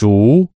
竹。